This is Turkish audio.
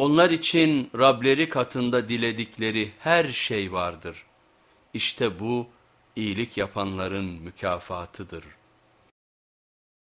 Onlar için Rableri katında diledikleri her şey vardır. İşte bu iyilik yapanların mükafatıdır.''